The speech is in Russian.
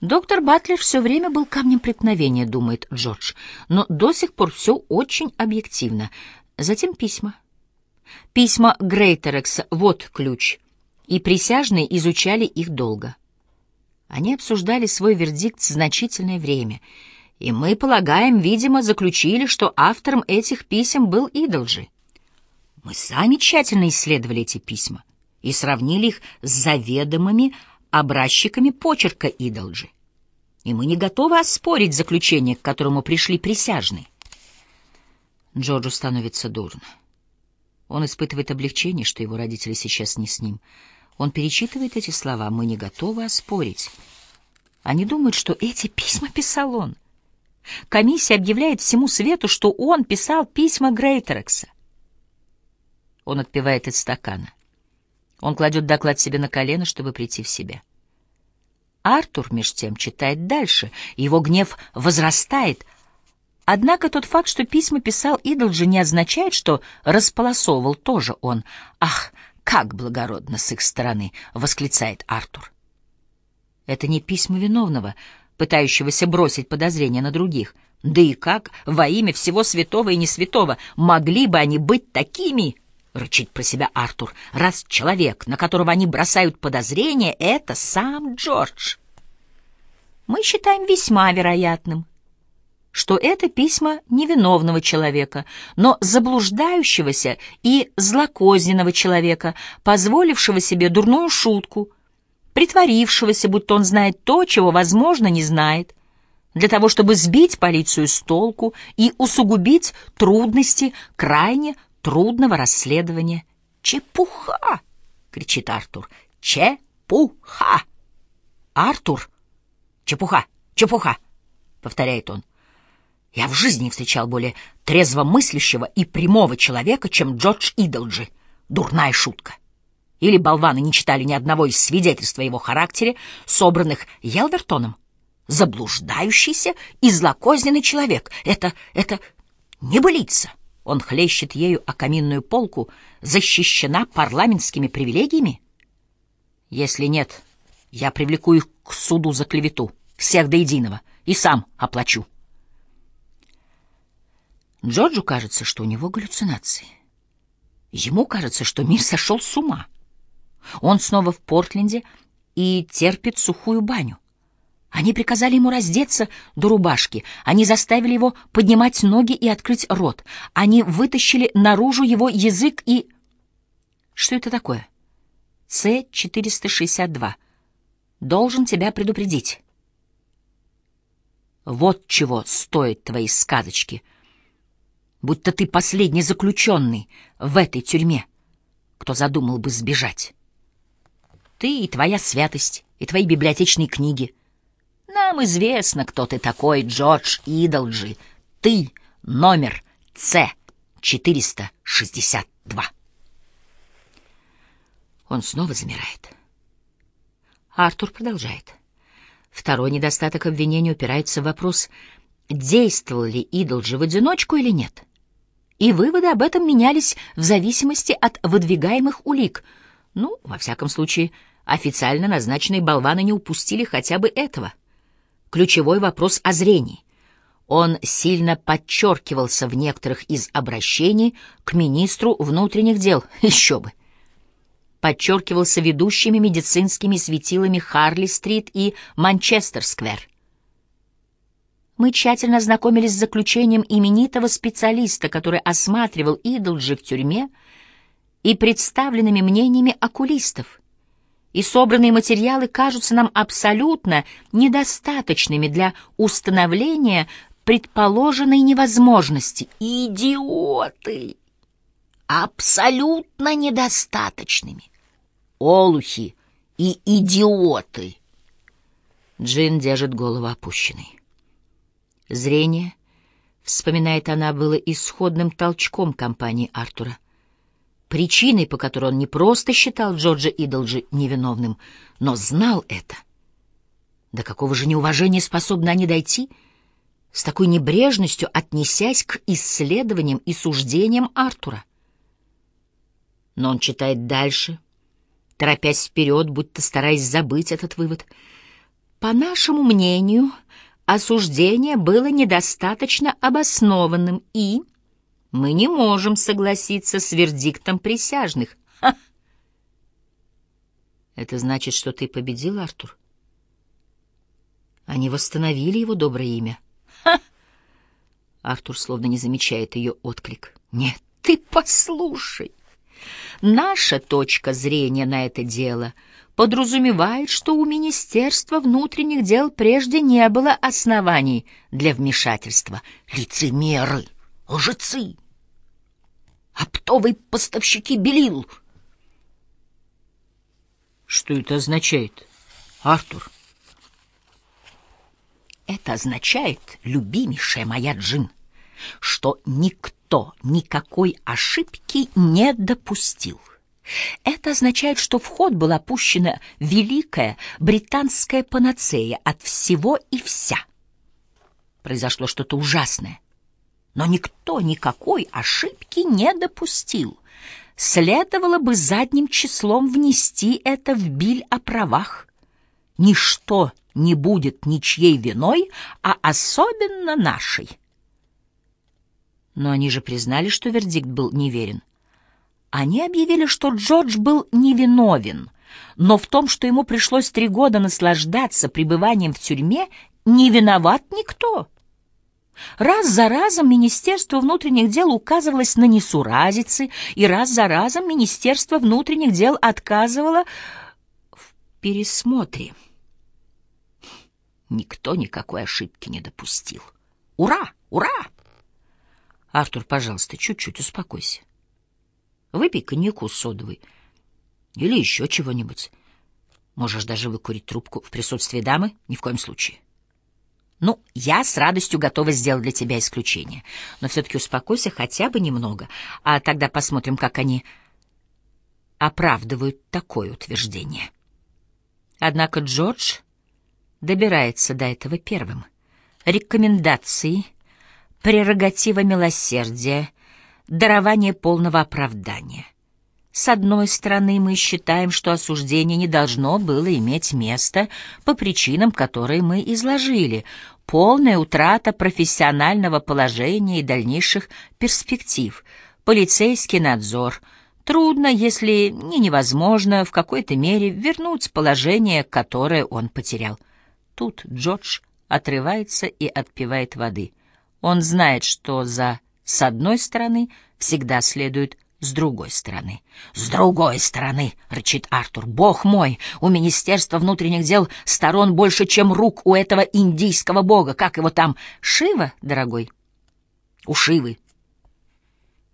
Доктор Батлер все время был камнем преткновения, думает Джордж, но до сих пор все очень объективно. Затем письма. Письма Грейтерекса — вот ключ. И присяжные изучали их долго. Они обсуждали свой вердикт значительное время, и мы, полагаем, видимо, заключили, что автором этих писем был Идолджи. Мы сами тщательно исследовали эти письма и сравнили их с заведомыми образчиками почерка Идолджи. И мы не готовы оспорить заключение, к которому пришли присяжные. Джорджу становится дурно. Он испытывает облегчение, что его родители сейчас не с ним. Он перечитывает эти слова. Мы не готовы оспорить. Они думают, что эти письма писал он. Комиссия объявляет всему свету, что он писал письма Грейтерекса. Он отпивает из стакана. Он кладет доклад себе на колено, чтобы прийти в себя. Артур, меж тем, читает дальше. Его гнев возрастает. Однако тот факт, что письма писал Идолджи, не означает, что располосовывал тоже он. «Ах, как благородно с их стороны!» — восклицает Артур. Это не письма виновного, пытающегося бросить подозрения на других. Да и как, во имя всего святого и не святого, могли бы они быть такими рычит про себя Артур, раз человек, на которого они бросают подозрения, это сам Джордж. Мы считаем весьма вероятным, что это письма невиновного человека, но заблуждающегося и злокозненного человека, позволившего себе дурную шутку, притворившегося, будто он знает то, чего, возможно, не знает, для того, чтобы сбить полицию с толку и усугубить трудности крайне трудного расследования. «Чепуха!» — кричит Артур. «Чепуха!» «Артур! Чепуха! Чепуха!» — повторяет он. «Я в жизни не встречал более трезвомыслящего и прямого человека, чем Джордж Идолджи. Дурная шутка!» Или болваны не читали ни одного из свидетельств о его характере, собранных Елвертоном? Заблуждающийся и злокозненный человек — это... это небылица. Он хлещет ею о каминную полку, защищена парламентскими привилегиями? Если нет, я привлеку их к суду за клевету, всех до единого, и сам оплачу. Джорджу кажется, что у него галлюцинации. Ему кажется, что мир сошел с ума. Он снова в Портленде и терпит сухую баню. Они приказали ему раздеться до рубашки, они заставили его поднимать ноги и открыть рот, они вытащили наружу его язык и... Что это такое? С-462. Должен тебя предупредить. Вот чего стоят твои сказочки. Будто ты последний заключенный в этой тюрьме, кто задумал бы сбежать. Ты и твоя святость, и твои библиотечные книги — известно, кто ты такой, Джордж Идолджи. Ты номер С-462. Он снова замирает. Артур продолжает. Второй недостаток обвинения упирается в вопрос, действовал ли Идолджи в одиночку или нет. И выводы об этом менялись в зависимости от выдвигаемых улик. Ну, во всяком случае, официально назначенные болваны не упустили хотя бы этого — ключевой вопрос о зрении. Он сильно подчеркивался в некоторых из обращений к министру внутренних дел, еще бы. Подчеркивался ведущими медицинскими светилами Харли-стрит и Манчестер-сквер. Мы тщательно ознакомились с заключением именитого специалиста, который осматривал Идолджи в тюрьме, и представленными мнениями окулистов и собранные материалы кажутся нам абсолютно недостаточными для установления предположенной невозможности. Идиоты! Абсолютно недостаточными. Олухи и идиоты. Джин держит голову опущенной. Зрение, вспоминает она, было исходным толчком компании Артура — причиной, по которой он не просто считал Джорджа Идолджи невиновным, но знал это. До какого же неуважения способны они дойти, с такой небрежностью отнесясь к исследованиям и суждениям Артура? Но он читает дальше, торопясь вперед, будто стараясь забыть этот вывод. По нашему мнению, осуждение было недостаточно обоснованным, и мы не можем согласиться с вердиктом присяжных. Ха! Это значит, что ты победил, Артур? Они восстановили его доброе имя. Ха! Артур словно не замечает ее отклик. Нет, ты послушай. Наша точка зрения на это дело подразумевает, что у Министерства внутренних дел прежде не было оснований для вмешательства. Лицемеры, лжецы, оптовые поставщики белил. Что это означает, Артур? Это означает, любимейшая моя Джин, что никто никакой ошибки не допустил. Это означает, что в ход была пущена великая британская панацея от всего и вся. Произошло что-то ужасное, но никто никакой ошибки не допустил. Следовало бы задним числом внести это в биль о правах. Ничто не будет ничьей виной, а особенно нашей. Но они же признали, что вердикт был неверен. Они объявили, что Джордж был невиновен, но в том, что ему пришлось три года наслаждаться пребыванием в тюрьме, не виноват никто. Раз за разом Министерство внутренних дел указывалось на несуразицы, и раз за разом Министерство внутренних дел отказывало в пересмотре. Никто никакой ошибки не допустил. Ура! Ура! Артур, пожалуйста, чуть-чуть успокойся. Выпей коньяку содовый или еще чего-нибудь. Можешь даже выкурить трубку в присутствии дамы, ни в коем случае. Ну, я с радостью готова сделать для тебя исключение. Но все-таки успокойся хотя бы немного, а тогда посмотрим, как они оправдывают такое утверждение. Однако Джордж добирается до этого первым. Рекомендации — прерогатива милосердия, дарование полного оправдания. С одной стороны, мы считаем, что осуждение не должно было иметь места по причинам, которые мы изложили, полная утрата профессионального положения и дальнейших перспектив, полицейский надзор. Трудно, если не невозможно, в какой-то мере вернуть положение, которое он потерял. Тут Джордж отрывается и отпивает воды. Он знает, что за «с одной стороны» всегда следует «с другой стороны». «С другой стороны!» — рычит Артур. «Бог мой! У Министерства внутренних дел сторон больше, чем рук у этого индийского бога. Как его там? Шива, дорогой?» «У Шивы.